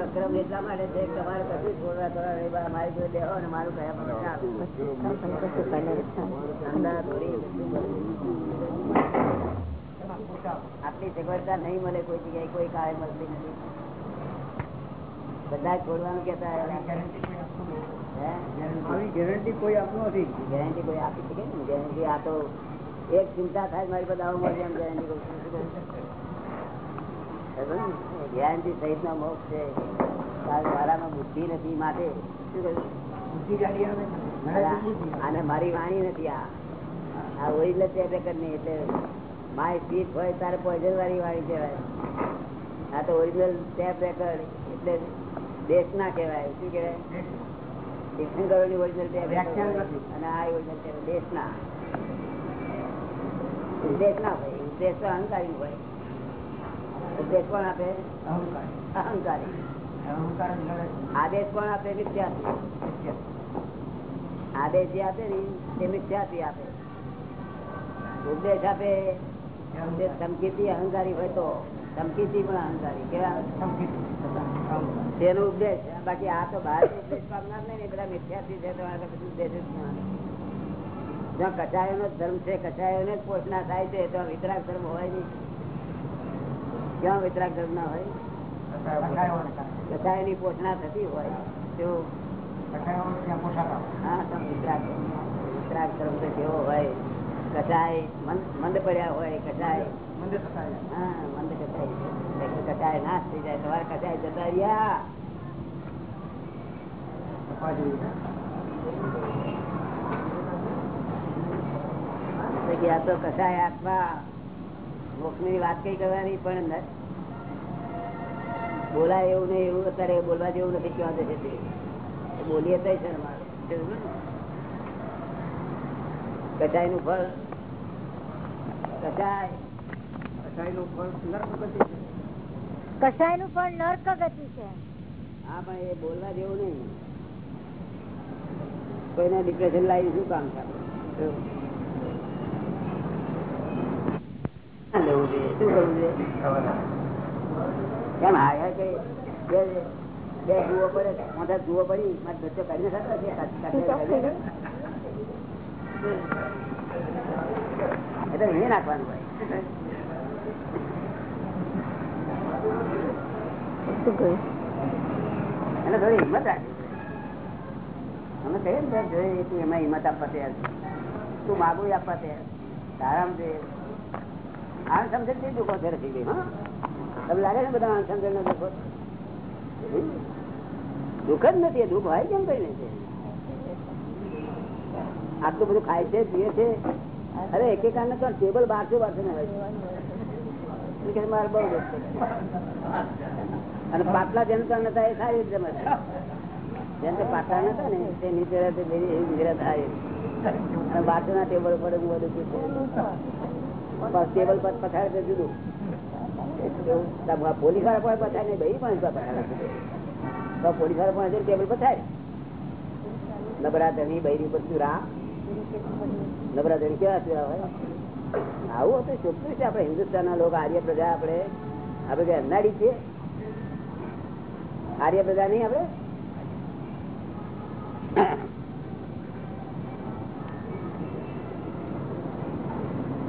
અક્રમ એટલા માટે છે તમારે કશું છોડવા કરવા મારી જોડે બેહો અને મારું કયા પર ચાલો. ધંધા ધોરી બધું આટલી સગવડતા નહીં મળે કોઈ જગ્યાએ કોઈ કાળે મળતી નથી. બધા છોડવાનું કેતા ગેરંટી કોઈ આપતું નથી. ગેરંટી કોઈ આપી શકે ને ગેરંટી આ તો એક ચિંતા થાય મારી એમ ગેરંટી છું. સહિત નો મોક્ષ છે. મારામાં બુદ્ધિ નથી માટે. છે. અને મારી વાણી નથી આ. આ ઓરિજિનલ એટલે એટલે માય સીટ હોય તારે પોઈઝન વાળી વાણી કહેવાય. આ તો ઓરિજિનલ ટેપ રેકર્ડ એટલે દેશ ના કહેવાય. શું કહેવાય? original ટેપ રેકર્ડ અને આ ઓરિજિનલ દેશ ના. ઉપદેશ ના હોય ઉપદેશ અહંકારી હોય ઉપદેશ કોણ આપે. અહંકારી આદેશ કોણ આપે. મિથ્યાથી આદેશ જે આપે. ને તે મિથ્યાથી આપે ઉપદેશ આપે. ધમકીથી અહંકારી હોય તો ધમકીથી પણ અહંકારી કેવા. તેનો ઉપદેશ બાકી આ તો બહાર ઉપદેશ પામનાર નહીં બધા મિથ્યાથી છે તો ઉપદેશ જ. જ્યાં કચાયો નો ધર્મ છે કચાયો ને જ પોષણા થાય છે તો વિતરાગ ધર્મ હોય નહીં. ક્યાં વિતરાગ ધર્મ ના હોય? કચાયો ની પોષણા થતી હોય તો. હા ધર્મ. કેવો હોય? કચાય મંદ મંદ પડ્યા હોય કચાય થતા હા મંદ કચાય કચાય નાશ થઈ જાય તમારે કચાય જતા રહ્યા તપા જેવી. એટલે કે આ તો કસાય આત્મા મોક્ષની વાત કઈ કરવાની પણ બોલાય એવું નહીં એવું અત્યારે બોલવા જેવું નથી ક્યાં જશે તે બોલીએ તો શરમ આવે. સમજ્યું ને? કચાયનું ફળ કચાય કટાઈનું ફળ નર્ક ગતિ છે. કસાયનું ફળ નર્ક ગતિ છે હા પણ એ બોલવા જેવું નહીં કોઈને ડિપ્રેશન લાવી શું કામ થાય શું જોઈએ જોઈએ એને થોડી હિંમત રાખી અમે કહીએ ને જોઈએ એમાં હિંમત આપવા તૈયાર. તું માગું આપવા તૈયાર આરામ છે આણ સમજણથી દુઃખો છે રસી હા? તમને લાગે છે બધા આણ સમજણ નો દુઃખો દુઃખ જ નથી દુઃખ હોય કેમ કરીને? છે આટલું બધું ખાય છે, પીએ છે? અરે એક એક તો ટેબલ બારસો બારસો ને હોય મારે બહુ દુઃખ અને પાટલા જેમ તો નતા એ સારી રીતે મળે. જેમ તો પાટલા નતા ને તે નીચે એવી ગુજરાત થાય. અને બાજુના ટેબલ ઉપર હું બધું ટેબલ પર પછાડે તો જુદું. પોલીસવાળા પણ પછાડે નહીં, ભાઈ પણ પછાડે પોલીસવાળા પણ હશે ટેબલ પથાય નબરા ધણી બૈરી ઉપર ચુરા નબરા ધણી કેવા ચૂરા હોય? આવું હતું ચોખ્ખું છે આપણે હિન્દુસ્તાનના લોકો આર્ય પ્રજા આપણે આપણે કઈ અનાડી છીએ. આર્ય પ્રજા નહીં આપણે?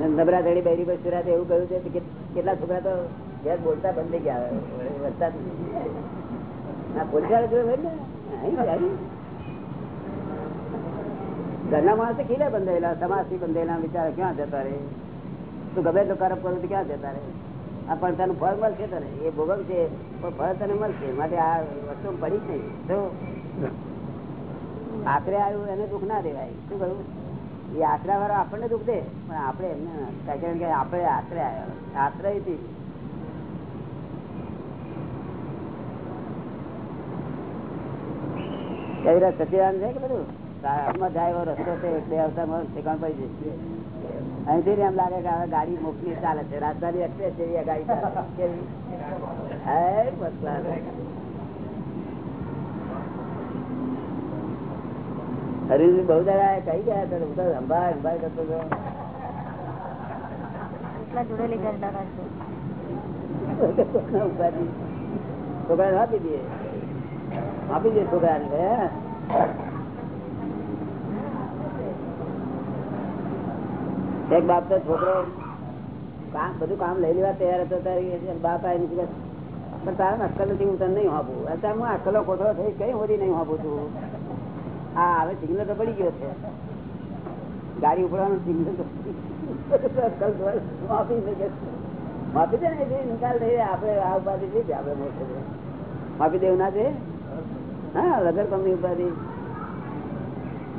નવરાત્રી બૈરી પર સુરાત એવું કહ્યું છે કેટલા છોકરા તો ઘેર બોલતા બંધ ગયા. વરસાદ ના? આવી. ઘરના માણસે ખીલે બંધાયેલા સમાજથી બંધાયેલા વિચાર ક્યાં જતા રહે? તું ગમે તો કરપ કરું ક્યાં જતા રહે? આ પણ તને ફળ મળશે તને? એ ભોગવ છે, પણ ફળ તને મળશે. માટે આ વસ્તુ પડી જ નહીં. તો આખરે આવ્યું, એને દુઃખ ના દેવાય. શું કહ્યું? એ આશરા વાળા આપણને દુઃખ દે પણ આપણે એમને આપણે આશરે આવ્યા આશ્રયથી કેવી રીતે સચિદાન છે કે બધું? આમાં જાય એવો રસ્તો છે એટલે અવતારમાં ઠેકાણ પડી અહીંથી એમ લાગે કે હવે ગાડી મોકલી ચાલે છે. રાજધાની એક્સપ્રેસ જેવી ગાડી હે, first class. બહુ દાડા કઈ ગયા હતા? હું તો કરતો હતો. આપી દે આપી દે એક બાપ તો છોકરો કામ બધું કામ લઈ લેવા તૈયાર હતો ત્યારે બાપ આવી પણ તારા અક્કલ નથી હું તને નહીં આપું અત્યારે હું અક્કલો કોથળો થઈ કઈ હોતી નહીં આપું છું હા, હવે સિગ્નલ તો પડી ગયો છે. ગાડી ઉપડવાનું સિગ્નલ તો માફી દે ને નિકાલ થઈ આપણે આ ઉપાધિ થઈ જાય આપડે મોટે માફી દેવું ના છે હા લગર કંપની ઉપાધિ.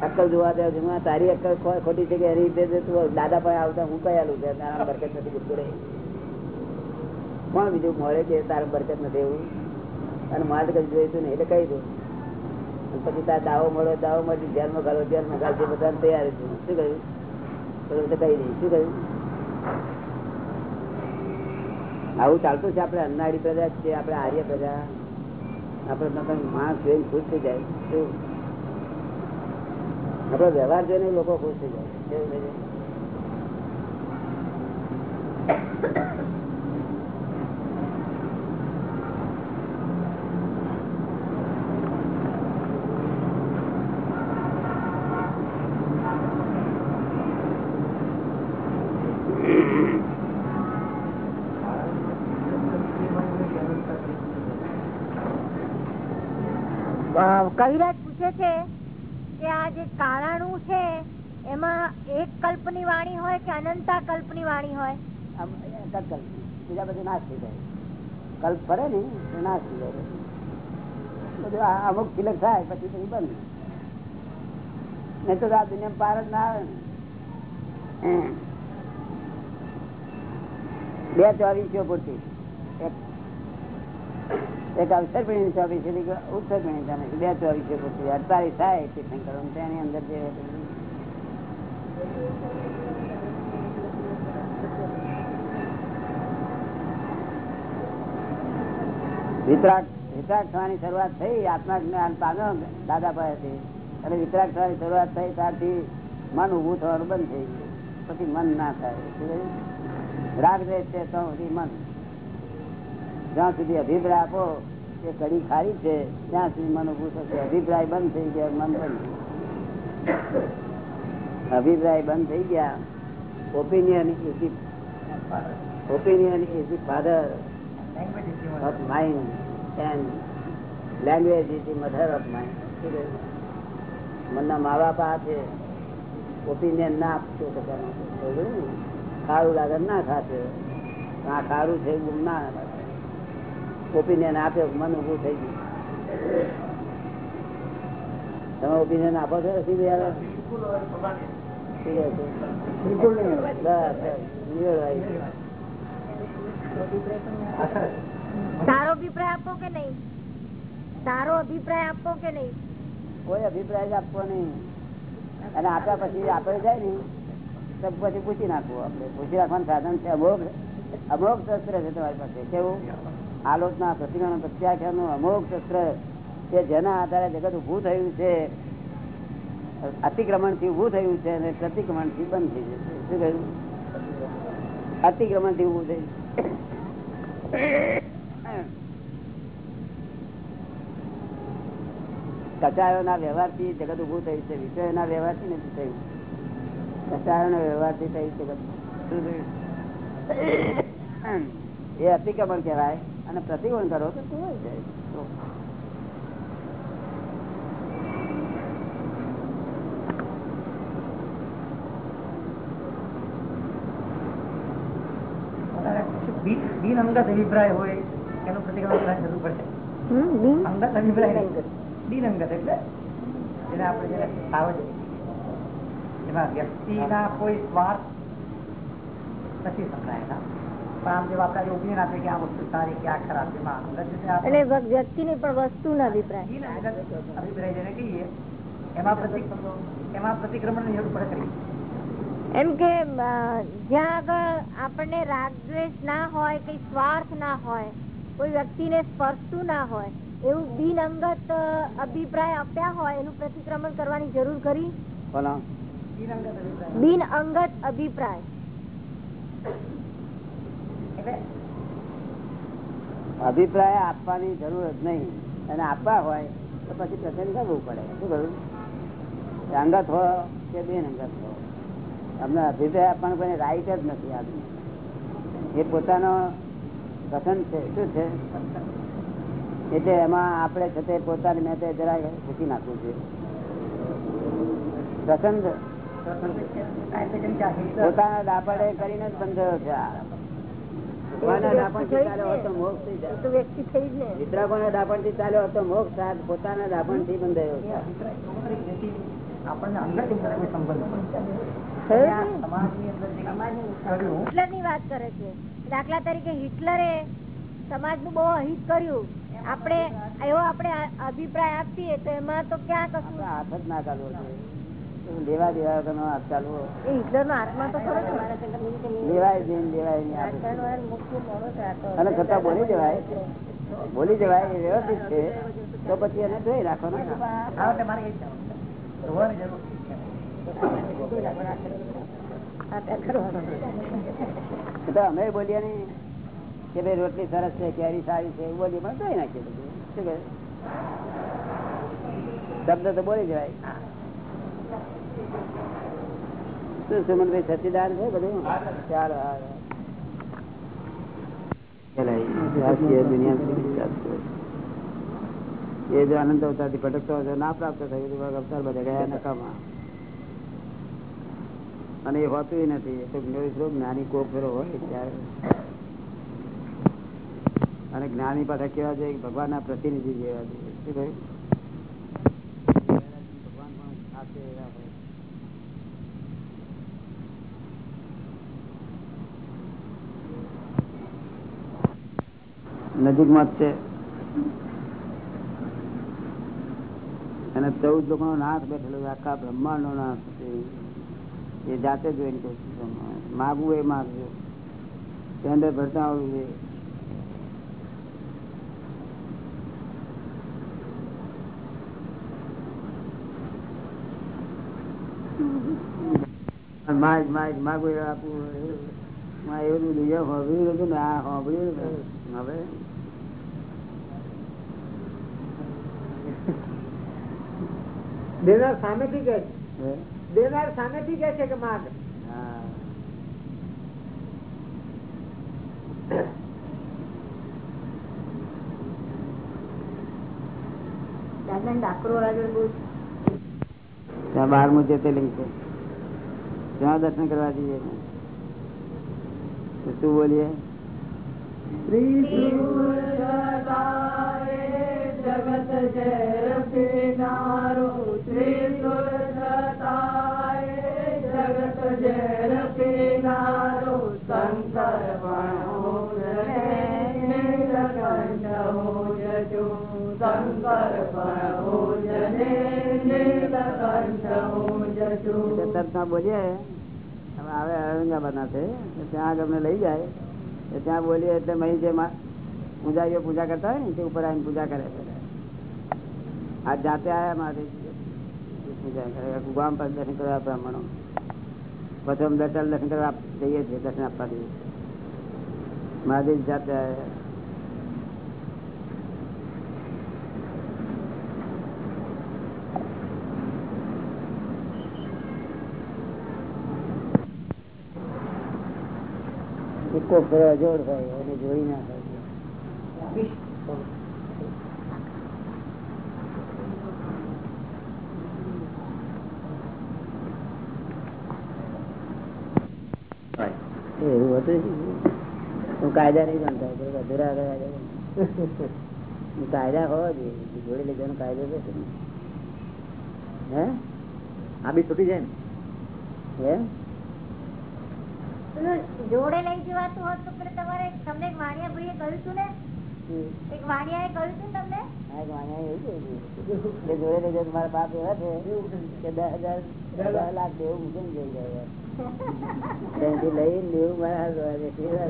અક્કલ જોવા દે તારી અક્કલ ખોટી છે કે એની રીતે તું દાદા પાસે આવતા, હું કયાલું છે? તારા બરકત નથી બિલકુલ કોણ બીજું મળે કે તારા બરકત નથી એવું? અને મારે કઈ જોઈતું ને એટલે કહી દઉં. પછી તાર દાવો મળ્યો, દાવો મળી ધ્યાનમાં ગાલો ધ્યાનમાં ગાલતી બધા તૈયાર શું કહ્યું? તો કહી શું કહ્યું? આવું ચાલતું છે આપણે? અન્નાળી પ્રજા છે, આપણે આર્ય પ્રજા. આપણે માણસ જોઈને ખુશ થઈ જાય. શું? આપણો વ્યવહાર જોઈને લોકો ખુશ થઈ જાય કેવું થઈ જાય? અ, કવિરાજ પૂછે છે કે આ જે કાળાણું છે, એમાં એક કલ્પની વાણી હોય કે અનંતા કલ્પની વાણી હોય? બીજા બધું નાશ થઈ જાય. કલ્પ ફરે ને, તો નાશ થઈ જાય. બધું અમુક સિલક થાય, પછી પછી બંધ. નહીં તો આ દુનિયા પાર જ ના આવે ને. બે ચોવીસીઓ પૂરતી એક અવસર પીણી ચોવીસ ઉત્તર પીણી તમે બે ચોવીસીઓ પછી અડતાલીસ થાય તીર્થંકર તેની અંદર જે વિતરાગ વિતરાગ થવાની શરૂઆત થઈ આત્મા જ્ઞાન પામ્યો દાદા પાસેથી. અને વિતરાગ થવાની શરૂઆત થઈ, ત્યારથી મન ઉભું થવાનું બંધ થઈ ગયું. પછી મન ના થાય? રાગ દ્વેષ છે તો મન. જ્યાં સુધી અભિપ્રાય આપો કે કડી ખારી છે, ત્યાં સુધી મને પૂછો કે અભિપ્રાય બંધ થઈ ગયા મન બંધ અભિપ્રાય બંધ થઈ ગયા. Opinion is opinion is the father of mind and language is and mother of કહ્યું? મનના મા બાપ આ છે. ઓપિનિયન ના આપશો તો સારું લાગે ના ખાશે. આ ખારું છે એવું ના ઓપિનિયન આપે મન ઉભું થઈ ગયું. તમે ઓપિનિયન આપો છો યાર? બિલકુલ. અસર. સારો અભિપ્રાય આપો કે નહીં? સારો અભિપ્રાય આપો કે નહીં? કોઈ અભિપ્રાય આપવો નહીં. અને આપ્યા પછી આપણે જાય ને તો પછી પૂછી નાખવું આપણે. પૂછી રાખવાનું સાધન છે. અમોક અમોક શસ્ત્ર છે તમારી પાસે. કેવું? આલોચના પ્રતિકરણ પ્રત્યાખ્યાનનું અમોઘ શસ્ત્ર કે જેના આધારે જગત ઉભું થયું છે અતિક્રમણથી ઉભું થયું છે અને પ્રતિક્રમણથી બંધ થઈ જશે શું કહ્યું? અતિક્રમણથી ઉભું થયું. કચાયો ના વ્યવહારથી જગત ઉભું થયું છે વિષયો ના વ્યવહારથી નથી થયું કચાયો ના વ્યવહારથી થયું? જગત એ અતિક્રમણ કહેવાય. અને પ્રતિકોણ કરો તો શું હોય જાય? બિન- બિનઅંગત અભિપ્રાય હોય એનું પ્રતિક્રમણ કરવાની જરૂર પડશે અંગત અભિપ્રાય બિન બિનઅંગત એટલે જેને આપણે જેને સાવજ એમાં વ્યક્તિના કોઈ સ્વાર્થ નથી સંકળાયેલા. પણ ની કે આ વસ્તુ સારી કે આ ખરાબ એમાં અંગત પણ અભિપ્રાય. જરૂર પડે કે જ્યાં આગળ આપણને રાગદ્વેષ ના હોય કઈ સ્વાર્થ ના હોય કોઈ વ્યક્તિને સ્પર્શતું ના હોય એવું બિનઅંગત અભિપ્રાય આપ્યા હોય એનું પ્રતિક્રમણ કરવાની જરૂર કરી બિન બિનઅંગત અભિપ્રાય. અભિપ્રાય આપવાની જરૂર જ નહીં. અને આપવા હોય તો પછી પ્રસંગ કરવું પડે? શું કરું અંગત હો કે બેન અંગત હો? અમને અભિપ્રાય આપવાનો કોઈ રાઈટ જ નથી આદમી. એ પોતાનો પસંદ છે. શું છે? એટલે એમાં આપણે છે તે પોતાની મેં જરા મૂકી નાખવું જોઈએ પસંદ. પોતાના દાપડે કરીને જ બંધાયો છે ચાલ્યો હોત મોક્ષ બંધાયો આપણને અંદર હિટલરની? વાત કરે છે. દાખલા તરીકે હિટલરે સમાજનું બહુ અહિત કર્યું. આપણે એવો આપણે અભિપ્રાય આપીએ તો એમાં તો ક્યાં કશું? આપણે હાથ જ ના કરવો જોઈએ. લેવા દેવા વગરનો હાથ ચાલવો. હિટલર નો આત્મા તો ખરો છે લેવાય જઈને લેવાય નહીં અને છતાં બોલી જવાય. બોલી જવાય એ વ્યવસ્થિત છે. તો પછી એને જોઈ રાખવાનો અમે બોલીએ નઈ કે ભાઈ રોટલી સરસ છે કેરી સારી છે એવું બોલીએ પણ જોઈ નાખીએ બધું. શું કહે? શબ્દ તો બોલી જવાય. સુમનભાઈ સચિદાન છે બધું. એ જો અનંત અવતારથી ભટકતો હોય ના પ્રાપ્ત થયું. અવતાર બધા ગયા નકામા. અને એ હોતું નથી. એ જ્ઞાની કોક ફેરો હોય ત્યારે. અને જ્ઞાની પાસે કેવા છે ભગવાનના પ્રતિનિધિ જેવા છે ભગવાન પણ સાથે એવા હોય. નજીકમાં જ છે. અને ચૌદ લોકો નો નાશ બેઠેલો આખા બ્રહ્માંડ નો નાશ છે. એ જાતે જોઈને કે માગવું એ માગજો. ટેન્ડર ભરતા આવડું છે. માગ માગ માગવું એ આપવું એવું. બધું હોભળ્યું હતું ને, આ હોભળ્યું હવે? દેનાર સામેથી કે? દેનાર સામેથી કે છે કે માગ. બારમું જ્યોતિર્લિંગ છે. ત્યાં દર્શન કરવા જઈએ. તો શું બોલીએ? એટલે તરતમાં બોલીએ. હવે આવે ઔરંગાબાદ ના છે તો ત્યાં આગળ અમને લઈ જાય. તો ત્યાં બોલીએ એટલે મહી જે મા- પૂજારીઓ પૂજા કરતા હોય ને, તે ઉપર આવીને પૂજા કરે છે. આ જાતે આયા મારે. પૂજા કરે. ગામ પર દર્શન કરવા બ્રાહ્મણો. પછી અમે દર્શન દર્શન કરવા આપ- જઈએ છીએ, દર્શન આપવા જઈએ મહાદેવ જાતે આયા. એકો ફેરો અજોડ હોય જોઈ ના હોય. એવું હતું? હું કાયદા નહીં જાણતા અધૂરા કાયદા. કાયદા હોવા જોઈએ જોડે લઈ જવાનો કાયદો છે હે? આ બી છૂટી જાય ને? હે જોડે લઈ જવાતું હોત તો તમારે તમને એક વાણિયા ભાઈએ કહ્યું હતું ને? એક વાણિયાએ કહ્યું તમને? વાણિયા કહ્યું હતું જોડે લઈ જાય મારા બાપ એવા છે કે દસ હજાર દસ લાખ દેવું મૂકીને જઈ જાય ત્યાંથી લઈને દેવું મારા હાથ જોવા દે. કેવા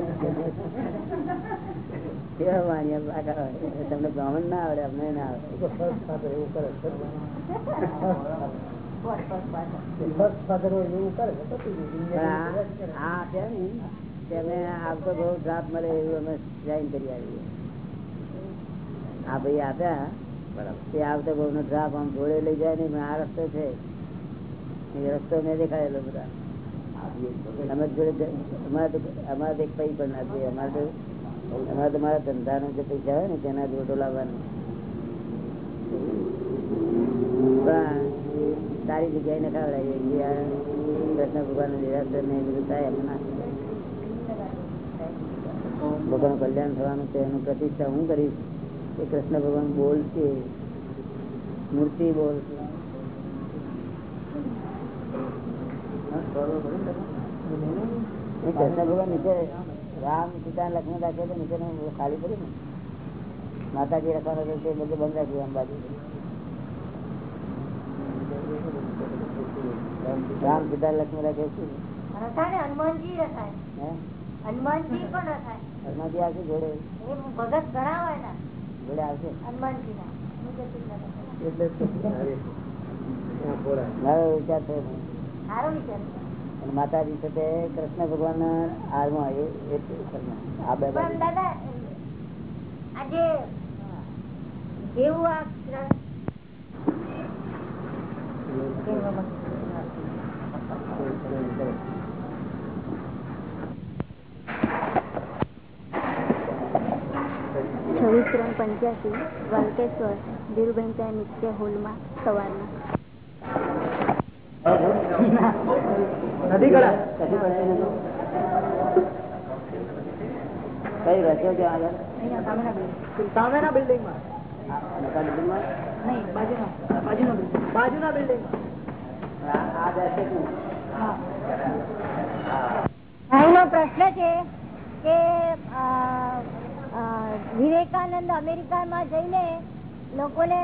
કેવા વાણિયા તમને બ્રાહ્મણ ના આવડે અમને ના આવડે. એવું કરે એવું કરે પણ આ- આ છે ને કે અમે આવતો બહુ ડ્રાફ્ટ મળે એવું અમે જાઈન કરી આવીએ. આ ભાઈ આપ્યા તે આવતો બહુ નો ડ્રાફ આમ જોડે લઈ જાય ને આ રસ્તો છે. એ રસ્તો મેં દેખાડેલો બધા. અમે જોડે અમારે અમારે તો એક પૈ પણ ના જોઈએ. અમારે તો અમારે તો મારા ધંધાનો જે પૈસા હોય ને તેના જોડો લાવવાનો. પણ સારી જગ્યાએ ન ખવડાવીએ. કૃષ્ણ ભગવાન નિરાશર ને બધું થાય એમ ના ભગવાન કલ્યાણ થવાનું છે એનું પ્રતિષ્ઠા હું કરીશ એ કૃષ્ણ ભગવાન બોલશે મૂર્તિ બોલશે એ કૃષ્ણ ભગવાન નીચે રામ સીતા લક્ષ્મણ રાખે તો નીચે ખાલી પડ્યું ને. માતાજી રખવાનું બધું બંધ રાખ્યું અંબાજી રામ સીતા લક્ષ્મી રાખે છે. હનુમાનજી રખાય. હનુમાનજી પણ રખાય. હનુમાનજી આવશે જોડે? ભગત ઘણા હોય ને જોડે આવશે હનુમાનજી ના માતાજી છે. તે કૃષ્ણ ભગવાન હાલમાં એ એ કર્મ. આ બે દાદા આજે જેવું આ છવ્વીસ ત્રણ પંચ્યાસી વાલકેશ્વર ધીરુભાઈ ત્યાં નિત્ય હોલમાં નહીં. કઈ રસ્યો છે આગળ? સામેના બિલ્ડિંગમાં? નહીં બાજુના. બાજુના બિલ્ડિંગ બાજુના બિલ્ડિંગ આ આ ભાઈનો પ્રશ્ન છે કે વિવેકાનંદ અમેરિકામાં જઈને લોકોને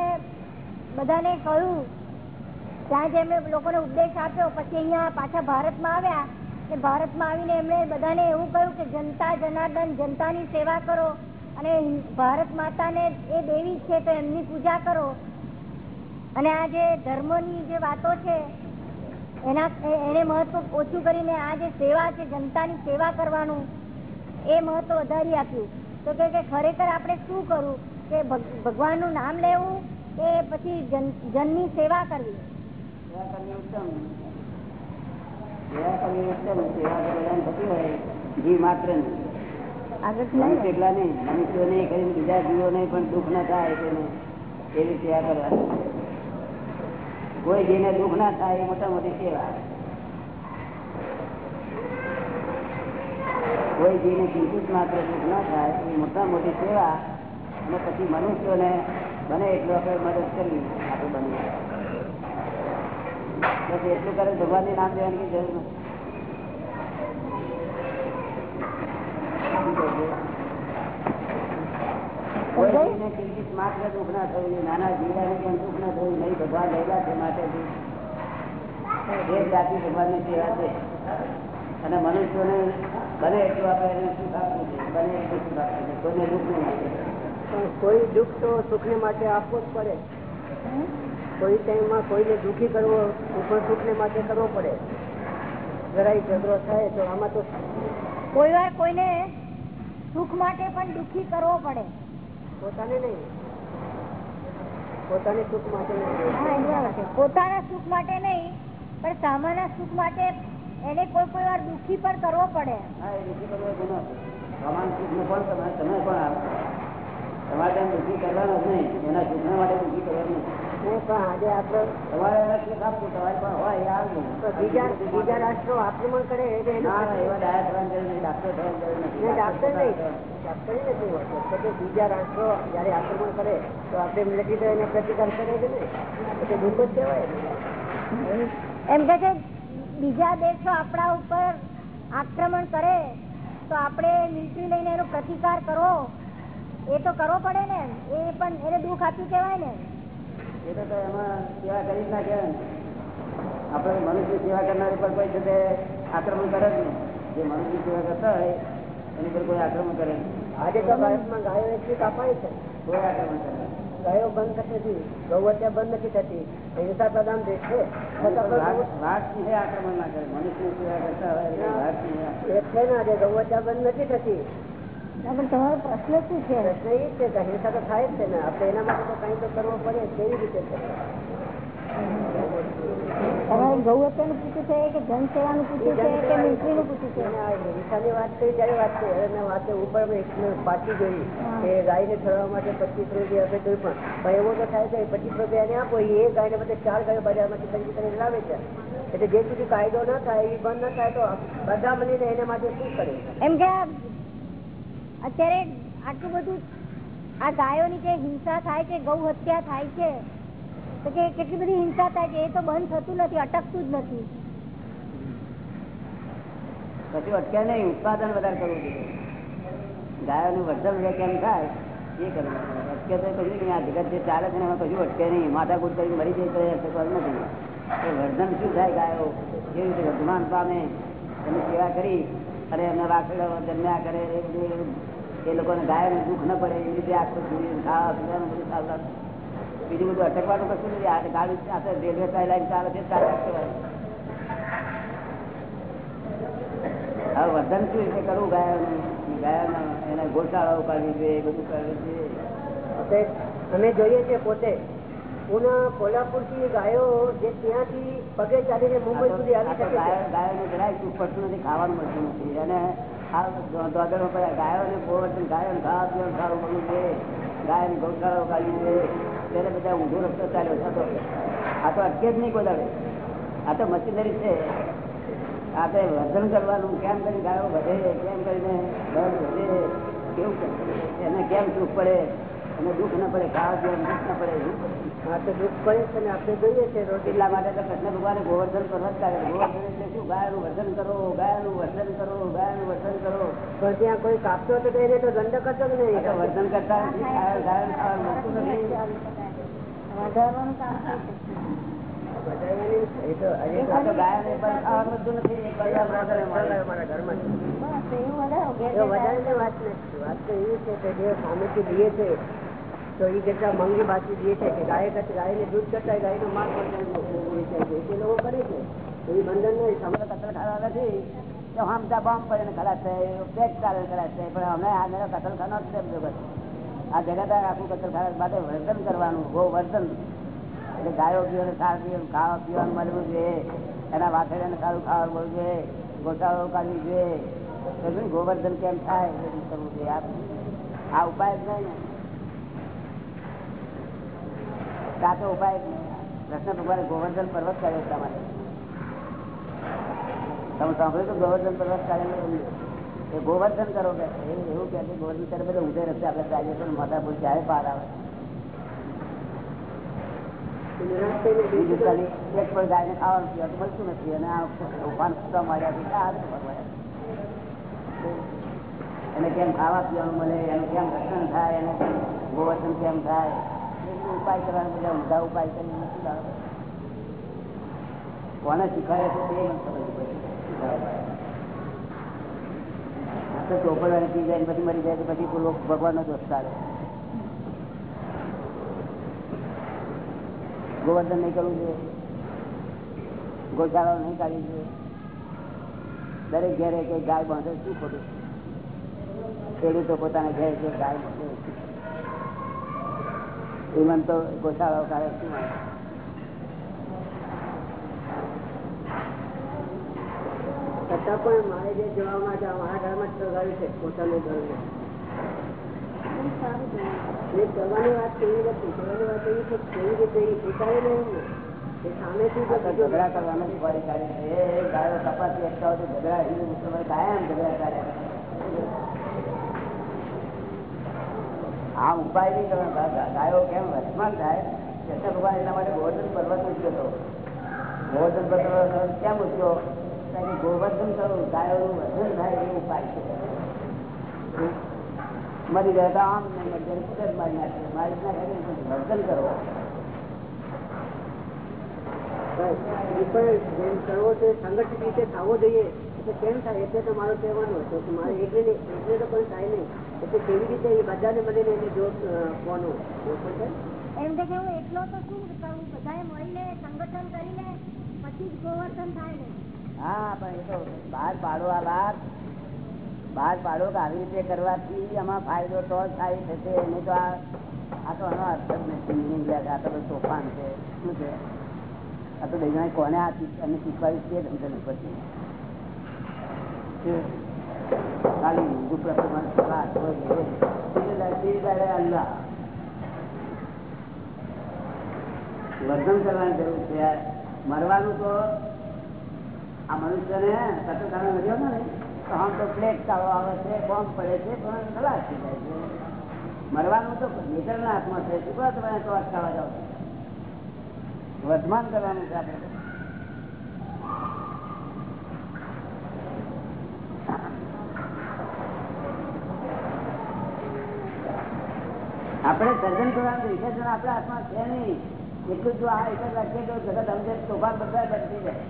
બધાને કહ્યું ત્યાં જેમણે લોકોને ઉપદેશ આપ્યો પછી અહીંયા પાછા ભારતમાં આવ્યા ને ભારતમાં આવીને એમણે બધાને એવું કહ્યું કે જનતા જનાર્દન જનતાની સેવા કરો અને ભારત માતાને એ દેવી છે તો એમની પૂજા કરો અને આ જે ધર્મની જે વાતો છે એના એને મહત્વ ઓછું કરીને આ જે સેવા છે જનતાની સેવા કરવાનું એ મહત્વ વધારી આપ્યું. તો કે ખરેખર આપણે શું કરવું? કે ભગ- ભગવાનનું નામ લેવું કે પછી જનની સેવા કરવી. જીવ માત્ર મનુષ્ય એકલા નહીં કરીને બીજા જીવોને પણ દુઃખ ના થાય તેને. એવી સેવા કરવાની. કોઈ જેને દુઃખ ના થાય એ મોટા મોટી સેવા કોઈ જેને ચિંતિત માત્ર દુઃખ ના થાય એ મોટા મોટી સેવા અને પછી મનુષ્યોને બને એટલું આપણે મદદ કરવી આપણે બને. બસ એટલું કરે ભગવાનની નામ દેવાની જરૂર નથી. માત્ર દુઃખ ના થયું. નાના જીવાને પણ દુઃખ ના થયું નહીં ભગવાન લેલા છે માટે એ જાતિ ભગવાનની સેવા છે. અને મનુષ્યોને બને એટલું આપણે એને સુખ આપવું છે બને એટલું સુખ આપવું છે કોઈને દુઃખ નહીં આપે. કોઈ દુઃખ તો સુખને માટે આપવો જ પડે. કોઈ ટાઈમમાં કોઈને દુઃખી કરવો પણ સુખને માટે કરવો પડે. જરાય ઝઘડો થાય તો આમાં તો કોઈ વાર કોઈને સુખ માટે પણ દુઃખી કરવો પડે. પોતાને નહીં. પોતાની સુખ માટે. પોતાના સુખ માટે નહીં પણ સામાન્ય સુખ માટે એને કોઈ કોઈ વાર દુઃખી પણ કરવો પડે. છે ભગવાન સુખને પણ તમે તમે પણ તમારે તેમ દુઃખી કરવાનું જ નહીં. એના સુખના માટે દુઃખી કરવાનું નહીં. બીજા એમ કે છે, બીજા દેશો આપણા ઉપર આક્રમણ કરે, તો આપણે મિલિટરી લઈને એનો પ્રતિકાર કરવો એ તો કરવો પડે ને એ પણ એને દુઃખ આપ્યું કહેવાય ને. એ તો એમાં સેવા કરી જ નાખે. આપણે મનુષ્ય સેવા કરનાર ઉપર કોઈ છે તે આક્રમણ કરે જ નહીં. જે મનુષ્ય સેવા કરતા હોય એની પર કોઈ આક્રમણ કરે આજે તો ભારતમાં ગાયો એટલી કાપાય છે. કોઈ આક્રમણ કરે. ગાયો બંધ થતી નથી ગૌહત્યા બંધ નથી થતી. હિંસા પ્રધાન દેશ છે આક્રમણ ના કરે. મનુષ્ય સેવા કરતા હોય એક છે ને આજે ગૌહત્યા બંધ નથી થતી. તમારો પ્રશ્ન શું છે? પ્રશ્ન એ છે કે હિંસા તો થાય જ છે ને. આપણે એના માટે તો કઈ તો કરવો પડે કેવી રીતે તમારે ગૌ હત્યાનું પૂછ્યું છે કે જન સેવાનું પૂછ્યું છે કે મિલિટરી નું પૂછ્યું છે? હિંસાની વાત કરી ત્યારે વાત કરી હવે મેં ઉપર પાછી જોઈ કે ગાયને ચડવા માટે પચીસ રૂપિયા આપે કોઈ પણ. એવો તો થાય છે પચીસ રૂપિયા ને આપો એ ગાયને બધે ચાર ગાયો બજારમાંથી ખરીદી કરીને લાવે છે. એટલે જે સુધી કાયદો ના થાય એ બંધ ના થાય તો બધા મળીને એના માટે શું કરે? એમ કે અત્યારે આટલું બધું આ ગાયોની જે હિંસા થાય છે, ગૌ હત્યા થાય છે, તો કે કેટલી બધી હિંસા થાય છે, એ તો બંધ થતું નથી, અટકતું જ નથી. પછી અટકે ઉત્પાદન વધારે કરવું જોઈએ. ગાયોનું વર્ધન કેમ થાય, એ કરવું અટકે તો કશું નહીં, આ જગત જે ચાલે છે એમાં કશું અટકે નહીં. માથાકૂટ કરી મરી જાય તો એ અટકવા નથી. એ વર્ધન શું થાય ગાયો? જે રીતે વર્ધમાન પામે? એની સેવા કરી, અને એમના વાસળો જન્મ્યા કરે એ બધું એ લોકોને ગાયોને દુઃખ ન પડે એવી રીતે આખું જોઈએ ખાવા પીવાનું બધું સાવધાન બીજું બધું અટકવાનું કશું નથી. આ ગાડી રેલવે લાઈન ચાલે છે ચાલે હવે વર્ધન શું રીતે કરવું ગાયનું? ગાયોને એને ગોશાળાઓ કાઢવી જોઈએ એ બધું કરવું જોઈએ. અમે જોઈએ છીએ પોતે. પુના કોલ્હાપુરથી ગાયો જે ત્યાંથી પગે ચાલીને મુંબઈ સુધી આવી શકે ગાયો જરાય સુખ પડતું નથી ખાવાનું મળતું નથી. અને ત્યારે બધા ઊંધો રસ્તો ચાલ્યો થતો આ તો અટકે જ નહીં કોદાડે આ તો મશીનરી છે. આપણે વર્ધન કરવાનું. કેમ કરીને ગાયો વધે, કેમ કરીને બળ વધે? કેવું કરે? એને કેમ સુખ પડે? એને દુઃખ ન પડે ખાવા પીવાનું દુઃખ ન પડે? એવું તો દુઃખ પડે છે ને આપણે જોઈએ છે રોટીલા માટે તો કૃષ્ણ ભગવાને ગોવર્ધન પર્વત કાઢે ગોવર્ધન એટલે શું? ગાયનું વર્ધન કરો ગાયનું વર્ધન કરો ગાયનું વર્ધન કરો. પણ ત્યાં કોઈ કાપતો હતો તો એને તો દંડ કરતો જ નહીં. વર્ધન કરતા વાત તો એવી છે કે જે સામેથી લીએ છે તો એ કરતા મંગી બાજુ જે છે કે ગાય કરતા ગાયને દૂધ કરતા ગાયનો માલ એ લોકો કરે છે. તો એ બંધન નહીં સમય કતલ ખાવા નથી તો હમતા બોમ્બ પડે ખરાશે પેટ ચાલે ખરાશે પણ અમે આ મેળો કતલખાનો જ છે આ જગત આખું કતલખાના માટે વર્તન કરવાનું, બહુ વર્તન એટલે ગાયો પીવાનું સારું પીવાનું, ખાવા પીવાનું મળવું જોઈએ. એના વાસળીને સારું ખાવાનું મળવું જોઈએ. ગોટાળો કાઢવી જોઈએ. ગોવર્ધન કેમ થાય? એ કરવું જોઈએ. આ ઉપાય જ નહીં. સાચો ઉપાય કૃષ્ણ ભગવાને ગોવર્ધન પર્વત કાઢ્યો એટલા માટે. તમે સાંભળ્યું તો ગોવર્ધન પર્વત કાઢેલો એ ગોવર્ધન કરો કે એવું કે ગોવર્ધન કરે બધા ઊંધે રસ્તે આપણે ચાલીએ તો માતા ભૂલ ક્યારે પાર આવે? મળતું નથી. અને આ ભગવાન? એને કેમ ખાવા પીવાનું મળે, એનું કેમ રક્ષણ થાય, એને ગોવર્ધન કેમ થાય? ઉપાય કરવાનો બધા ઊંધા ઉપાય કરીને નથી. કોને શીખવાડે છે તે પછી મરી જાય પછી લોકો ભગવાનનો દોષ કાઢે ગોવર્ધન નહીં કરવું જોઈએ. ગોશાળાઓ નહીં કાઢવી જોઈએ. દરેક ઘેરે કે ગાય બાંધે શું ખોટું ખેડૂતો પોતાના ઘેર જે ગાય બાંધે શ્રીમંત તો ગોશાળાઓ શું છતાં પણ મારે જે જવા માટે આ ઘરમાં જ છે પોતાનું ઘરનું કરવાની વાત કેવી નથી કરવાની વાત એવી છે કેવી રીતે એ સ્વીકારે નહીં ને? એ સામેથી ઝઘડા કરવાનો જ ઉપાડી છે ગાયો કપાતી એકતા હોય તો ઝઘડા હિન્દુ મુસલમાન કાયમ ઝઘડા કર્યા કરે. આ ઉપાય ગા- ગા- ગાયો કેમ વચમાં થાય કૃષ્ણ ભગવાન એટલા માટે ગોવર્ધન પર્વત ઉચ્યો હતો ગોવર્ધન પર્વત કેમ કે ગોવર્ધન કરવું ગાયોનું વર્ધન થાય એ ઉપાય છે. મરી તો આમ નહીં મરી જાય તો મારી નાખે. મારી નાખે વર્ધન કરો. એ પણ કરવો સંગઠિત રીતે થવો જોઈએ. કેમ થાય? એટલે તો મારો કહેવાનો હતો કે મારે એકલે ને તો પણ થાય નહીં. એટલે કેવી રીતે એ બધાને મળીને એને જો કોનો એમ કે હું એટલો તો શું કરું બધાએ મળીને સંગઠન કરીને પછી ગોવર્ધન થાય ને. હા પણ એ તો બહાર પાડો આ વાત. બહાર પાડો કે આવી રીતે કરવાથી આમાં ફાયદો તો જ થાય થશે એને તો આ આ તો આનો અર્થ જ નથી. આ તો તોફાન છે. શું છે? આ તો બે કોને આ શીખ- શીખવાડી શીખવાડ્યું છે ધંધન શું? ખાલી વર્ધન કરવાની જરૂર છે મરવાનું તો આ મનુષ્યને સતત મળ્યો ને. તો આમ તો પ્લેટ ચાલો, આવે છે બોમ્બ પડે છે, પણ ખલાસ થઈ જાય છે. મરવાનું તો નેચરના હાથમાં છે. શું કહો તમે તો અટકાવા જાઓ વર્ધમાન કરવાનું છે આપણે આપણે સર્જન કરવાનું વિસર્જન આપણા હાથમાં છે નહીં. એટલું જો આ એક રાખીએ તો જગત સમજે તોફાન બધા બદલી જાય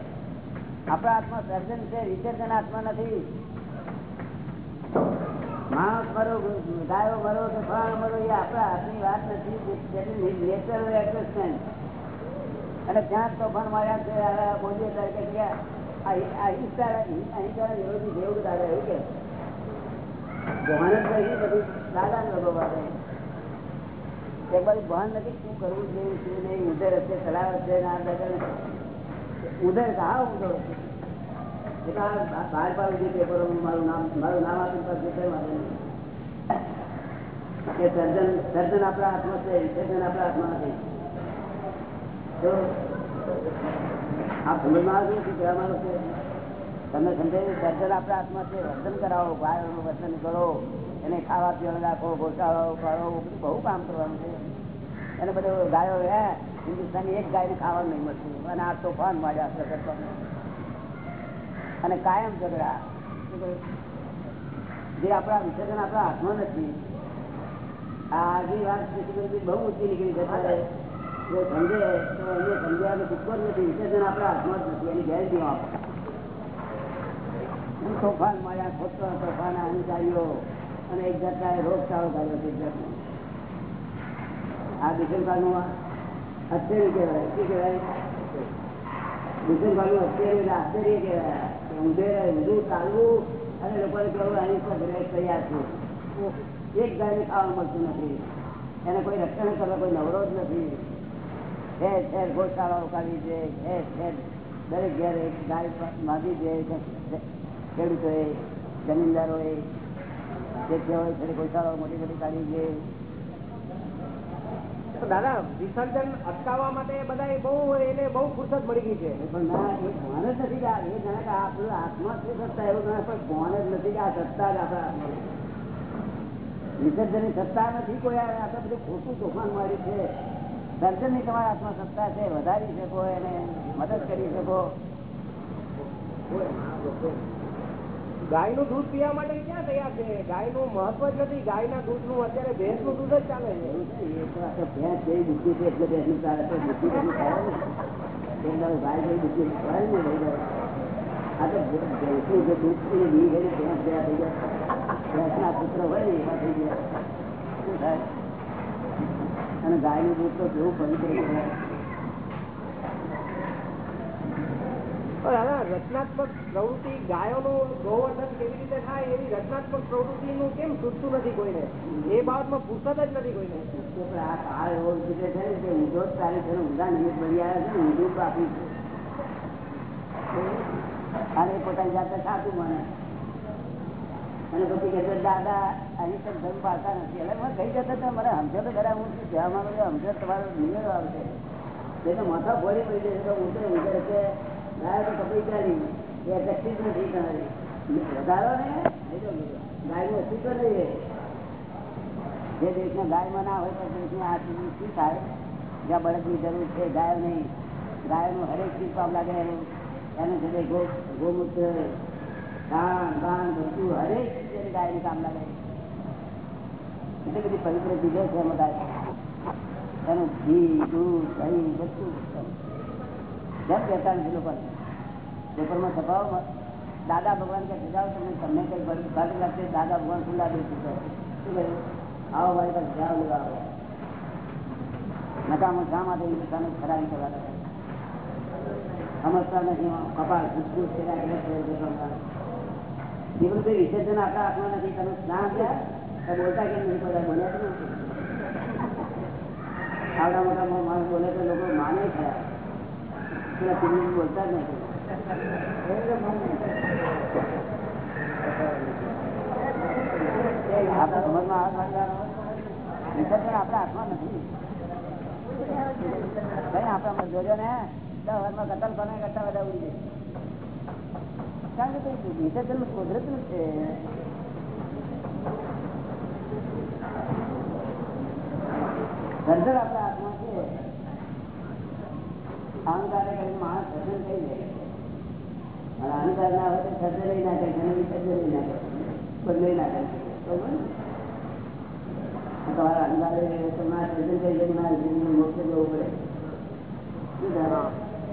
આપણા હાથમાં સર્જન છે, વિસર્જન હાથમાં નથી. માણસ મરો, ગાયો મરો કે ફળ મરો, એ આપણા હાથની વાત નથી. નેચરલ એડજસ્ટમેન્ટ અને ત્યાં તોફાન માર્યા છે બોલીએ તરીકે કે આ આ હિંસા અહિંસા એવું જેવું દાદા એવું કે. દાદા ને પાસે એક બાજુ ભાન નથી, શું કરવું જોઈએ શું નહીં, ઉધર હશે સલાહ હશે ઉધર હા, ઉધર બહાર પાડું છે પેપરો મારું નામ મારું નામ આપીને પાસે કે સર્જન સર્જન આપણા હાથમાં છે, વિસર્જન આપણા હાથમાં નથી. તો આ સમજમાં આવ્યું શું કહેવા માંગો છો તમને સમજાયું સર્જન આપણા હાથમાં છે, વર્તન કરાવો ગાયોનું વર્તન કરો. એને ખાવા પીવાનું રાખો ગોસાળો કરો બધું બહુ કામ કરવાનું છે. અને બધું ગાયો હે હિન્દુસ્તાની એક ગાયને ખાવાનું નહીં મળતું. અને આ તોફાન માર્યા સતત અને કાયમ ઝઘડા. જે આપણા વિસર્જન આપણા હાથમાં નથી આ આગલી વાત બહુ ઊંચી નીકળી જો સમજે તો એને સમજ્યા ચૂકવો જ નથી વિસર્જન આપણા હાથમાં જ નથી એની ગેરંટી આપો. તોફાન માર્યા ખોટો તોફાન અનુસારીઓ અને એક જાતના રોગચાળો કર્યો છે આ દુષ્મકાળનું આશ્ચર્ય કહેવાય. શું કહેવાય? દુષ્મકાળનું આશ્ચર્ય મળતું નથી. એને કોઈ રક્ષણ કોઈ નવરો નથી. દરેક ઘેર એક ગાય માગી છે, ખેડૂતોએ, જમીનદારોએ ખેતીઓ છે ગોશાળાઓ મોટી મોટી દાદા વિસર્જન અટકાવવા માટે બધા બહુ એને બહુ ફુરસદ મળી ગઈ છે. પણ ના એ ભણ જ નથી કે આ એ જાણે કે આપણું હાથમાં છે સત્તા એવું જાણે પણ ભણ જ નથી કે આ સત્તા જ આપણા વિસર્જનની સત્તા નથી કોઈ આ આપણે બધું ખોટું તોફાન મારી છે. સર્જનની તમારા હાથમાં સત્તા છે વધારી શકો એને મદદ કરી શકો. ગાયનું દૂધ પીવા માટે ક્યાં તૈયાર છે? ગાયનું મહત્વ જ નથી. ગાયના દૂધનું અત્યારે ભેંસનું દૂધ જ ચાલે છે. છે, ભેંસ જેવી બુદ્ધિ છે એટલે ચાલે છે. ખરાબ ને. એક દાડો ગાય જેવી બુદ્ધિ ને તો ભેંસનું દૂધ છે ભેંસ જેવા થઈ ગયા. ભેંસના પુત્ર ને એવા થઈ ગયા. શું થાય? અને દૂધ તો કેવું પવિત્ર કહેવાય રચનાત્મક પ્રવૃત્તિ ગાયોનું ગોવર્ધન કેવી રીતે થાય એવી રચનાત્મક પ્રવૃત્તિનું કેમ સૂચતું નથી કોઈને? એ બાબતમાં ફુરસદ જ નથી કોઈને. ઊંધો છે ને, ઊંધા નિયત બની આવ્યા છે ઊંધું કાપી છે. અને પોતાની જાતે સાચું માને. અને પછી કહે દાદા અહીં તો ધર્મ પાડતા નથી. એટલે મને કઈ જતા હતા? મને સમજો તો ખરા, હું શું કહેવા માંગુ છું? સમજો તમારો નિવેડો આવશે. એ તો માથા ભરી પડી જશે તો ઊંચે ઊંચે ગાય તો કપડી ચાલી એ પ્રેક્ટિસ નથી તમારી. ને? તો નહીં જે દેશમાં ગાયમાં ના હોય તો દેશમાં આ ચીજ શું થાય? જ્યાં બળદની જરૂર છે, ગાય નહીં. ગાયનું હરેક ચીજ કામ લાગે એને. તે ગો, ગોમૂત્ર ધાન બાન બધું હરેક ચીજ એની ગાયની કામ લાગે. એટલી બધી પવિત્ર ચીજો છે એમાં ગાય. એનું ઘી, દૂધ, દહીં, બધું. જેમ કહેતા નથી લોકો પેપરમાં છપાવો. દાદા ભગવાન કે જાઓ તમને તમને કઈ ભાગ લાગશે, દાદા ભગવાન ખુલ્લા દે શું કહ્યું આવો મારી પાસે જાઓ લેવા આવો. નકામો શા માટે હિન્દુસ્તાન ખરાબી કરવા સમજતા નથી, કપાળ ખુશખુશ છે જીવનભાઈ વિસર્જન આપણા હાથમાં નથી, તમે ના તો બોલતા કેમ નહીં બધા બોલ્યા. આવડા મોટા માણસ બોલે તો લોકો માને ખરા પેલા ટીવી બોલતા જ નથી આપણા સમજમાં આ વાત વિસર્જન આપણા હાથમાં નથી કઈ આપણા જોજો ને દસ વર્ષમાં કતલ કોને કરતા બધા ઉડી જાય કારણ કે તે વિસર્જન કુદરતનું છે સર્જન આપણા હાથમાં છે અહંકારે માણસ થઈ જાય. અને અહંકાર ના હોય તો સર્જન ના કરે અને સજ્જ ના નાખે બંને ના કરે તમારા અહંકારે તમારા સર્જન થઈ જાય મારા જીવનનું મોક્ષ જવું પડે.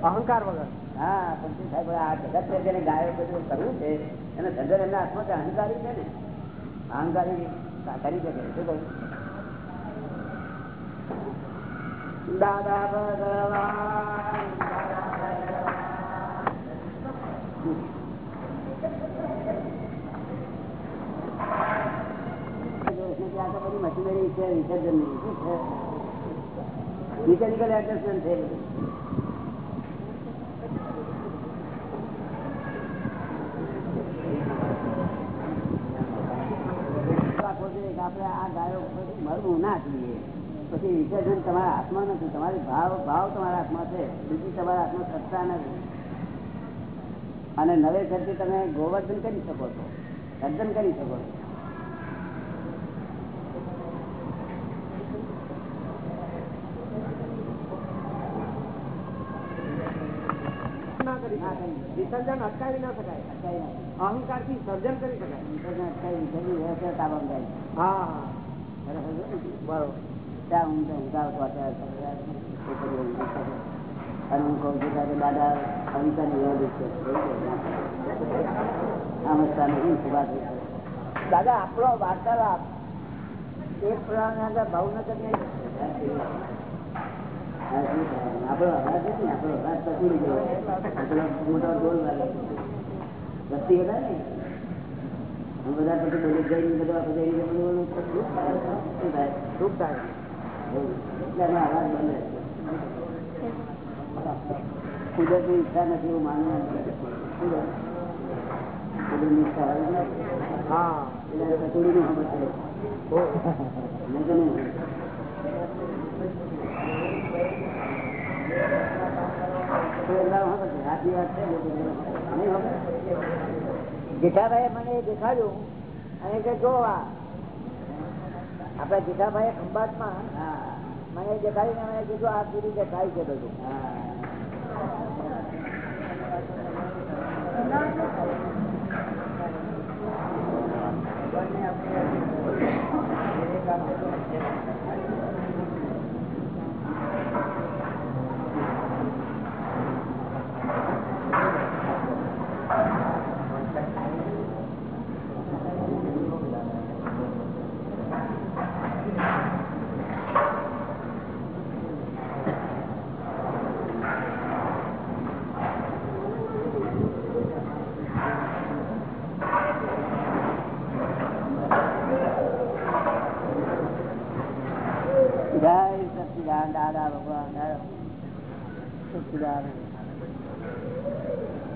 અહંકાર વગર. હા પછી સાહેબ આ જગત છે જેને ગાયો બધું કરવું છે એને સર્જન એમના હાથમાં અહંકારી છે ને. અહંકારી કરી શકે શું કહ્યું દાદા ભગવાન મશીનરી છે વિસર્જન મિકેનિકલ એડજસ્ટમેન્ટ છે આ ગાયો મરવું ના જોઈએ પછી વિસર્જન તમારા હાથમાં નથી. તમારી ભાવ ભાવ તમારા હાથમાં છે. બીજી તમારા હાથમાં સત્તા નથી. અને નવેસરથી તમે ગોવર્ધન કરી શકો છો. સર્જન કરી શકો છો. વિસર્જન અટકાવી ના શકાય. અટકાવી. અહંકારથી સર્જન કરી શકાય. વિસર્જન અટકાવી વિસર્જન વ્યવસ્થા હા. બરોબર. ત્યાં ઊંઘ ઊંઘાવ તો અત્યારે છોકરીઓ ઊંઘી શકે. અને હું. કહું છું કે દાદા છે? નથી આપણો વાર્તાલાપ એક પ્રમાણે ભાવનગર ને આપણો અવાજ છે ને? આપણો અવાજ પકડી ગયો આપણો મોટો ઢોલ વાગે વસ્તી બધા ને? હું બધા પછી બોલી જઈને બધા પછી દુઃખ થાય? કુદરતની ઈચ્છા નથી એવું માનવું કુદરત કુદરતની ઈચ્છા હા મને દેખાડ્યું અને કે જો આ આપડા જેઠાભાઈ ખંભાતમાં મને દેખાડી મને કીધું આ સુધી દેખાય છે બધું. જય સચિદાન દાદા ભગવાન જય સચિદાન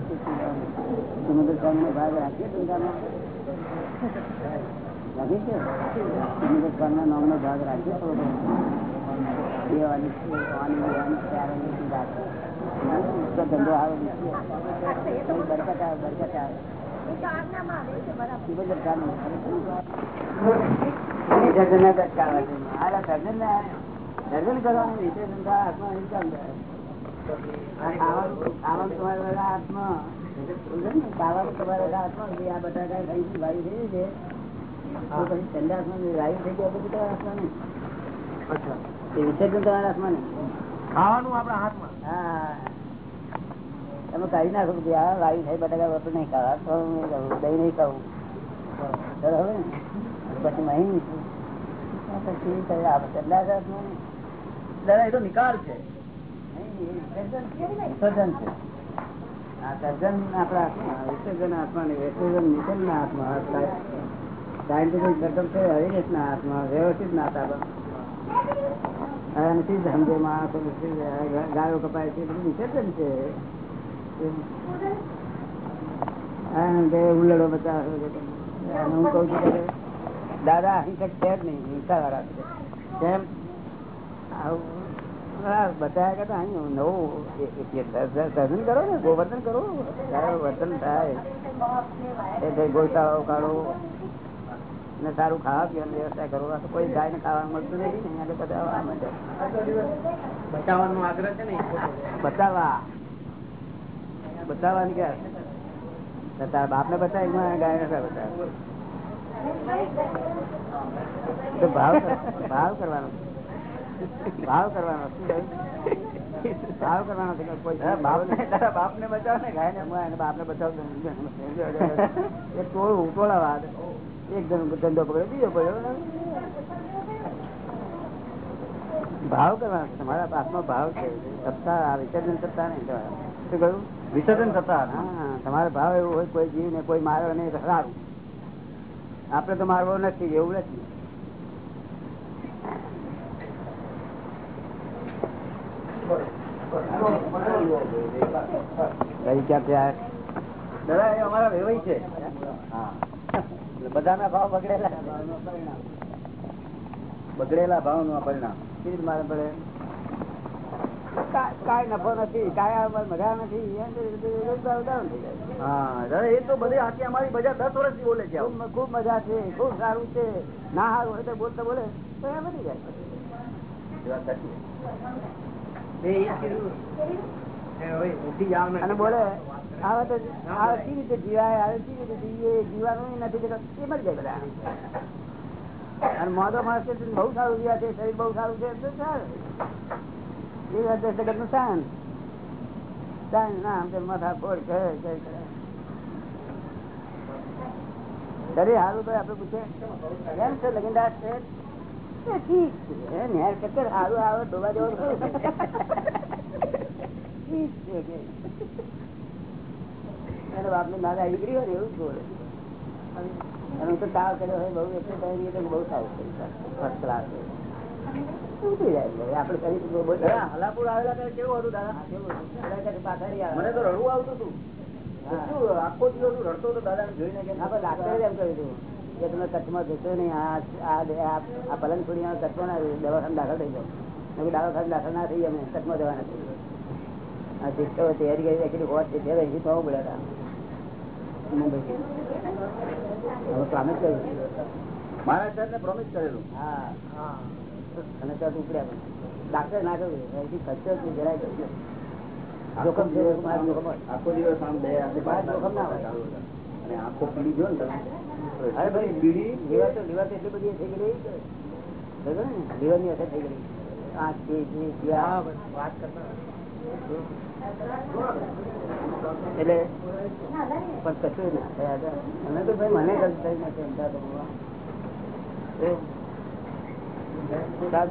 સચિદાન. સમુદ્ર સ્વામી નો ભાગ રાખીએ ટૂંકામાં રાખી છે. સમુદ્ર સ્વામી ભાગ રાખીએ થોડો બે વાની વાની ત્યારે રાખે ધંધો આવે, બરકત આવે. બરકત આવે. આત્મા તમારા બધા હાથમાં? બધા આ ખાઈ વાયુ થઈ છે. તમે કાઢી નાખો કે આ વાયુ થાય બટાકા વસ્તુ નહીં ખાવા તો નહીં ખાવું દહીં નહીં ખાવું બરાબર ને. પછી મહી પછી. દાદા એ તો નિકાલ છે. વિસર્જન છે. આ સર્જન આપણા હાથમાં વિસર્જન હાથમાં ને વિસર્જન નિસર્ગના હાથમાં સાયન્ટિફિક સર્કમ છે હરિકેશના હાથમાં, વ્યવસ્થિત નાતા પણ. નથી ધંધે માણસો ગાયો કપાય છે બધું વિસર્જન છે. દાદા અહિંસક છે જ નહીં હિંસા વાળા છે. કેમ? બતાવ્યા કરતા અહીં નવું સર્જન કરો ને, ગોવર્ધન કરો. વર્તન થાય. ગોશાળાઓ કાઢો. ને સારું ખાવા પીવાની વ્યવસ્થા કરો તો કોઈ ગાય ને ખાવા મળતું નથી ને બધા આ બચાવવાનો આગ્રહ છે ને બતાવવા બતાવવાની ક્યાં? તારા બાપ ને બતાવી ગાય ને બતાવે ભાવ ભાવ કરવાનો ભાવ કરવાનો શું ભાવ કરવાનો છે કે કોઈ બાપ ને તારા બાપ ને બચાવ ને ગાય ને બાપ ને બચાવ ટોળું ટોળા વાત એક જણ ધંધો પકડે બીજો પડ્યો ભાવ કરવાનો છે. તમારા પાસમાં ભાવ છે. સત્તા વિસર્જન સત્તા નહીં તમારા શું કહ્યું? વિસર્જન સત્તા હા. તમારો ભાવ એવું હોય કોઈ જીવ ને કોઈ માર્યો નહીં સારું. આપડે તો મારવો નથી એવું નથી. ક્યાં ત્યાં? દાદા એ અમારા વેવાય છે. બધાના ભાવ બગડેલા. બગડેલા ભાવનું પરિણામ મારે પડે? કા- નફો નથી કાંઈ મજા નથી એમ તો રોજગાર down થઈ જાય. હા એ તો બધી આખી અમારી બજાર દસ વર્ષથી બોલે છે. ખૂબ ખૂબ મજા છે ખૂબ સારું છે. ના સારું હોય તો બોલતા બોલે તો એ બની જાય અને બોલે આવે તો આવે કઈ રીતે જીવાય, આવે કઈ રીતે જીવીએ જીવાનું નથી એ મરી જાય બધા. અને સારું જીવા છે, શરીર બહુ સારું છે સારું. શાન શાન ના, આમ આપડે પૂછે, કેમ છે છે? ઠીક છે સારું આવે, ડોબા જેવો ઠીક છે કે બાપની નાના દીકરી હોય ને એવું જ બોલે. અને હું તો તાવ કર્યો હોય બહુ એટલે કહી તો બહુ સારું છે. ફર્સ્ટ ક્લાસ ઉતરી જાય એટલે કરી શકીએ બોલ. હલાપુર આવેલા ત્યારે કેવું હતું દાદા? પાછળ આવે. મને તો રડવું આવતું હતું. હા. શું આખો દિવસ હું રડતો હતો દાદા જોઈને કે આપણે ડાક્ટરે એમ કહ્યું હતું કે તમે કચ્છમાં જશો નહીં આ આ આ- આ પલંગ છોડી દવાખાને દાખલ થઈ જાવ દવાખાને દાખલ ના થઈ અમે કચ્છમાં જવાના શિક્ષકો તૈયારી કરી એકલી હોત છે ત્યારે તો પડ્યા હતા. પ્રોમિસ કર્યું મહારાજ સાહેબ ને પ્રોમિસ કરેલું હા અને ત્યાં ઉપડ્યા ડાક્ટર ના કહ્યું ખર્ચો જરાય કહ્યું જોખમ છે મારે જોખમ હોય. આખો દિવસ આમ બે જોખમ ના હોય. અને આખો પીડી જો ને તમે અરે ભાઈ બીડી લીવર તો લીવર એટલી બધી થઈ ગઈ બરોબર ને લીવરની અસર થઈ ગઈ આ વાત કરતા એટલે પણ કશું ના થયા હતા. મને તો ભાઈ મને ગલત થઈ નથી અમદાવાદ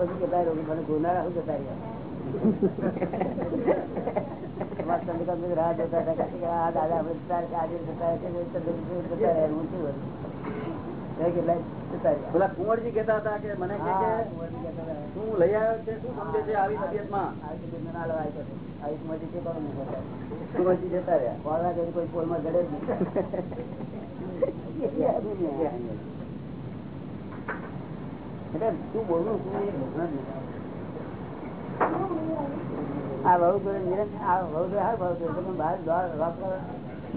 પછી કેટલાય રોગી મને ગુના રાખું જતા રહ્યા રાહ જોતા હતા કે આ દાદા આપણે આજે જતા રહ્યા, તે ચંદ્રકાંત જતા રહ્યા. હું શું. પેલા કુંવરજી કેતા હતા કે મને કે. શું લઈ આવ્યો છે શું સમજે છે આવી તબિયતમાં આવી રીતે ના લવાય કરે. જતા બહાર દ્વાર વાપર.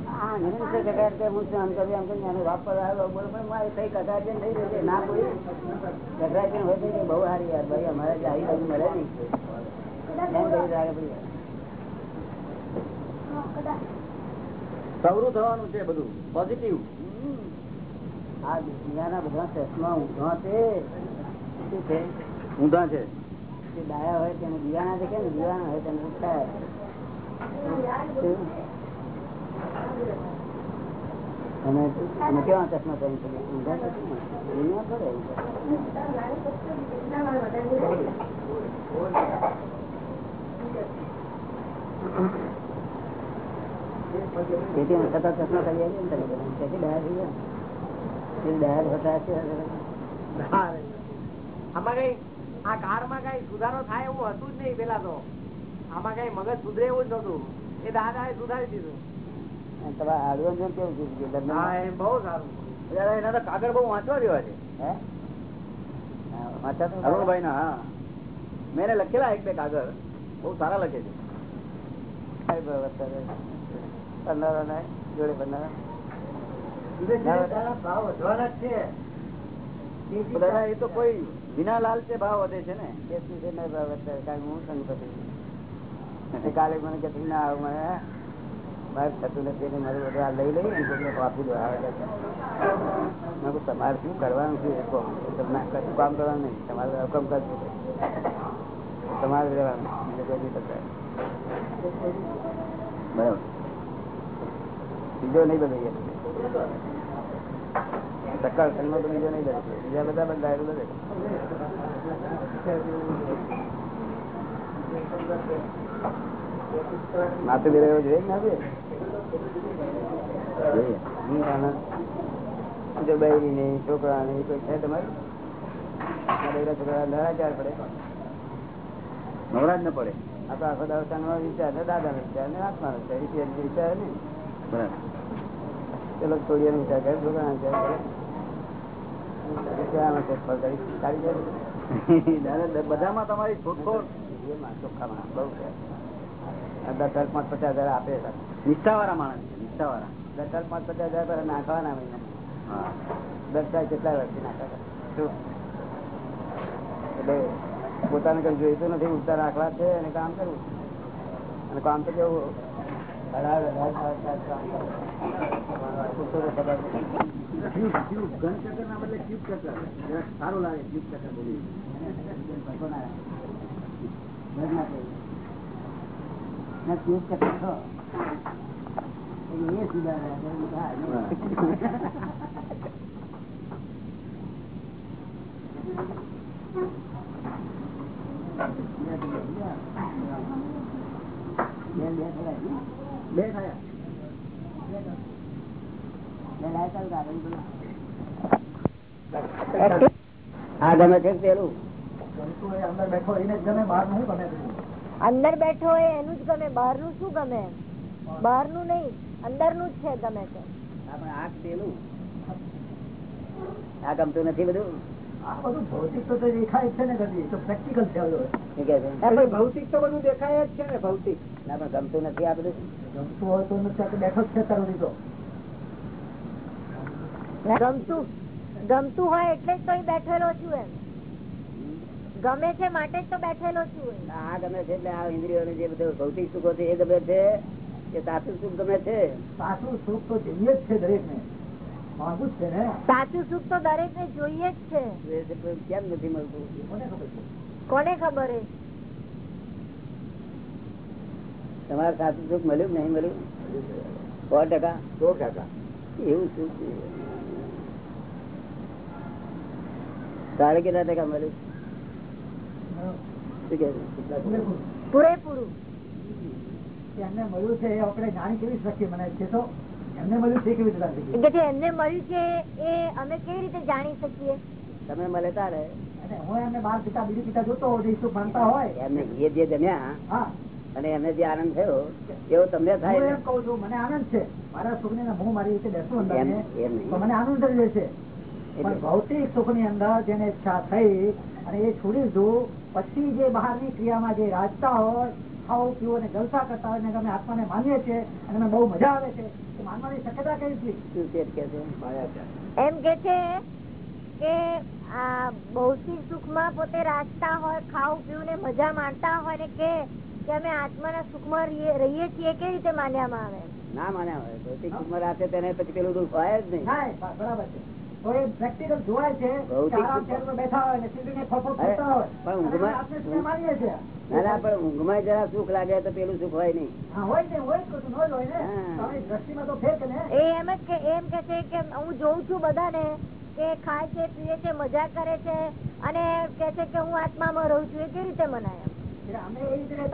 આ નિરંતર કગાર આમ કર્યું આમ આને વાપર. આવ્યો બોલો, પણ છે નહીં રહેશે ના કોઈ. કગરા છે બહુ સારી યાર ભાઈ, અમારે આવી બાજુ મળે નહીં. સવરું થવાનું છે બધું. પોઝિટિવ. આ દુનિયાના બધા ચશ્મા ઊંધા છે. ઊંધા છે. ડાયા હોય તેને દિવાના દેખે ને દિવાના હોય તેને ઉઠાય અને કેવા ચશ્મા પહેરી શકે? ઊંધા દુનિયા પડે તેથી હું સતત ચશ્મા કરી આવી ને તમે ડાયર થઈ ગયા. ડાયર ડાયા હોતા હશે. આમાં કઈ આ કાળમાં કઈ સુધારો થાય એવું હતું જ નહીં પેલા તો. આમાં કઈ મગજ સુધરે એવું જ નતું એ દાદા એ સુધારી દીધું. તમારે કેવું છે બહુ સારું. એના તો કાગળ બહુ વાંચવા જેવા છે. હે? વાંચા તો અરુણભાઈ ના હા. મેં લખેલા એક બે કાગળ. બહુ સારા લખે છે. પંદર જોડે કરનારા ભાવ વધવાના જ છે. તો દાદા એ તો કોઈ વિના લાલચે ભાવ વધે છે ને? કેસી છે નહીં ભાવ અત્યારે કારણ હું સંગપતિ કાલે મને કે ના આવું મને મારે થતું નથી એટલે મારું બધું આ લઈ લઈ કોઈને આપી દો આવે છે. તમારે શું કરવાનું છે? એ કહો. તમને કશું કામ કરવાનું નહીં. તમારે હુકમ કરજો. તમારે રહેવાનું. બીજું કોઈ નહીં બરાબર. બીજો નહીં બદલીએ સકાળ સંગનો તો બીજો નહીં બદલે બીજા બધા બદલાય બધે માથું બી રહ્યો જોઈએ ના જો નહીં કોઈ છે તમારે? છોકરા લડા ચાર પડે. નવરાજ ન પડે. આ તો આખો દાડો સાંજનો વિચાર ને દાદાનો વિચાર ને આત્માનો વિચાર વિચાર નહીં બરાબર. પેલો છોડીઓનો વિચાર કરે છોકરાનો વિચાર કરે ત્યાં આમાં ફેરફાર કરી કાઢી જાય? દાદા બધામાં તમારી શોધખોળ ચોખ્ખામાં બહુ છે. આ દસ પાંચ પચાસ હજાર આપે છે. નિષ્ઠાવાળા માણસ છે નિષ્ઠાવાળા. દસ પાંચ પચાસ હજાર પર નાખવાના મહિના. હા. દસ હજાર કેટલા વર્ષથી નાખતા એટલે પોતાને કઈ જોઈતું નથી ઉતાર રાખવા છે અને કામ કરવું. અને કામ તો કેવું સારું લાગે ક્યુબ ચક્કર બોલી ચક્કર છો. એ. બે ગમે અંદર બેઠો હોય એનું જ ગમે. બહારનું શું ગમે? બહારનું નહીં અંદરનું જ છે ગમે છે આપણે આ પેલું. આ ગમતું નથી બધું? ભૌતિક તો દેખાય છે ને કદી તો પ્રેક્ટિકલ છે હવે. શું કે છે? ભૌતિક તો બધું દેખાય જ છે ને ભૌતિક. ના પણ ગમતું નથી આ બધું? ગમતું હોય તો નથી બેઠો છે તરુણી તો ગમતું ગમતું હોય એટલે જ તો બેઠેલો છું એમ. ગમે છે માટે જ તો બેઠેલો છું. આ ગમે છે એટલે આ ઇન્દ્રિયોને જે બધું ભૌતિક સુખો છે એ ગમે છે કે સાસુ સુખ ગમે છે? સાસુ સુખ તો જોઈએ જ છે દરેક ને સાચું સુખ તો દરેક ને જોઈએ જ છે. કેમ નથી મળતું? કોને ખબર તમારે સાચું સુખ મળ્યું નહીં મળ્યું? સો ટકા. સો ટકા. એવું સુખ છે. તારે કેટલા ટકા મળ્યું? કે પૂરેપૂરું. એમને મળ્યું છે એ આપણે જાણી કેવી શકીએ? મને છે તો એમને મળ્યું છે એ અમે કેવી રીતે જાણી શકીએ? તમે મળે તારે. હું એમને બાર પિતા બીજું પિતા જોતો હોઉં સુખ માનતા હોય. એમને એ જે જમ્યા અને એમને જે આનંદ થયો એવો તમને થાય એમ કઉ છું મને આનંદ છે. મારા સુખ હું મારી રીતે બેસું અંદર એમ- ને, એમ નહીં. તો મને આનંદ જ રહેશે પણ ભૌતિક સુખની અંદર જેને ઈચ્છા થઈ અને એ છોડી દઉં પછી જે બહારની ક્રિયામાં જે રાજતા હોય ખાવું પીવું અને જલસા કરતા હોય ને અમે આત્માને માનીએ છીએ અને બહુ મજા આવે છે. એમ કે છે કે ભૌતિક સુખ સુખમાં પોતે રાજતા હોય ખાવું પીવું ને મજા માણતા હોય ને કે અમે આત્માના સુખમાં રહીએ છીએ કેવી રીતે માન્યામાં આવે? ના માન્યા હોય ભૌતિક સુખમાં રાખે તેને પછી પેલું દુઃખ હોય જ નહીં. બરાબર છે. પ્રેક્ટિકલ જોવાય છે સુખ- બેઠા હોય ને હોય. ના ના પણ ઊંઘમાં જરા સુખ લાગે તો પેલું સુખ હોય નહીં. હોય ને હોય જ કશું ન જ હોય ને. હા. તમારી દ્રષ્ટિમાં તો ફેક ને? એ એમ જ કે એમ કે છે કે હું જોઉં છું બધાને કે ખાય છે પીએ છે મજા કરે છે અને કે છે કે હું આત્મામાં રહું છું એ કેવી રીતે મનાય અમે એ રીતે